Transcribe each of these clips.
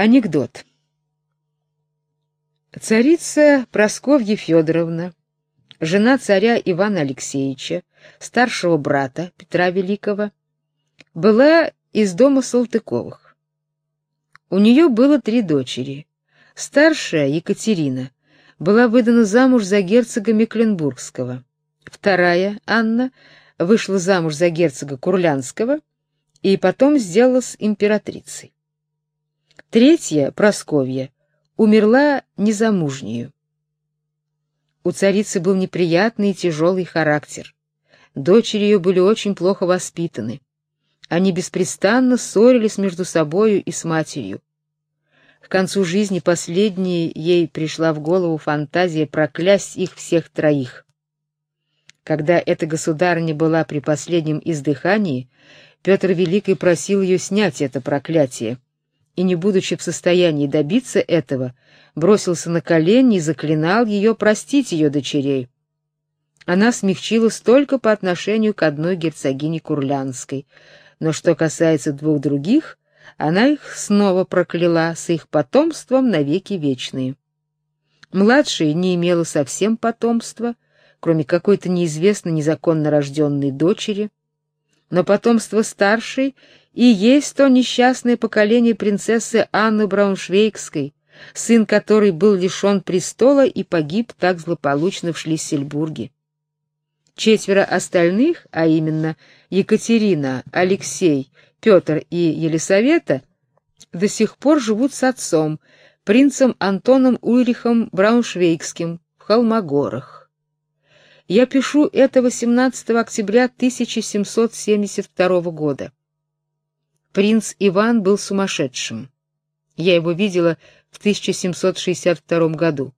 Анекдот. Царица Просковья Федоровна, жена царя Ивана Алексеевича, старшего брата Петра Великого, была из дома Салтыковых. У нее было три дочери. Старшая, Екатерина, была выдана замуж за герцога Мекленбургского. Вторая, Анна, вышла замуж за герцога Курлянского и потом сделалась императрицей. Третья, Просковья, умерла незамужнею. У царицы был неприятный и тяжелый характер. Дочери ее были очень плохо воспитаны. Они беспрестанно ссорились между собою и с матерью. К концу жизни последней ей пришла в голову фантазия проклясть их всех троих. Когда эта государыня была при последнем издыхании, Петр Великий просил ее снять это проклятие и, не будучи в состоянии добиться этого, бросился на колени и заклинал ее простить ее дочерей. Она смягчилась только по отношению к одной герцогине Курлянской, но что касается двух других, она их снова прокляла с их потомством навеки вечные. Младшая не имела совсем потомства, кроме какой-то неизвестно незаконно рожденной дочери, но потомство старшей и есть то несчастное поколение принцессы Анны Брауншвейгской, сын которой был лишен престола и погиб так злополучно в Шлиссельбурге. Четверо остальных, а именно Екатерина, Алексей, Петр и Елисавета, до сих пор живут с отцом, принцем Антоном Ульрихом Брауншвейгским в Холмогорах. Я пишу это 18 октября 1772 года. Принц Иван был сумасшедшим. Я его видела в 1762 году.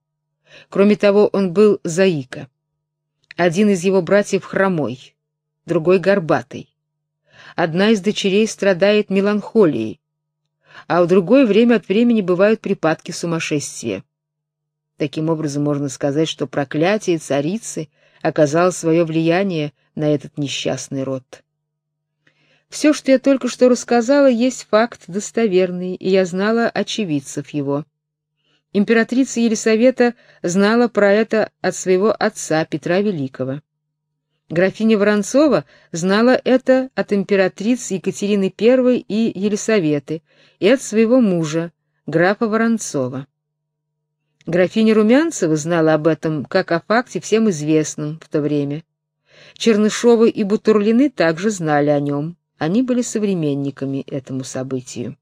Кроме того, он был заика. Один из его братьев хромой, другой горбатый. Одна из дочерей страдает меланхолией, а у другой время от времени бывают припадки сумасшествия. Таким образом можно сказать, что проклятие царицы оказало свое влияние на этот несчастный род. Все, что я только что рассказала, есть факт достоверный, и я знала очевидцев его. Императрица Елисавета знала про это от своего отца Петра Великого. Графиня Воронцова знала это от императриц Екатерины I и Елисаветы и от своего мужа, графа Воронцова. Графиня Румянцева знала об этом как о факте всем известном в то время. Чернышовы и Бутурлины также знали о нем. Они были современниками этому событию.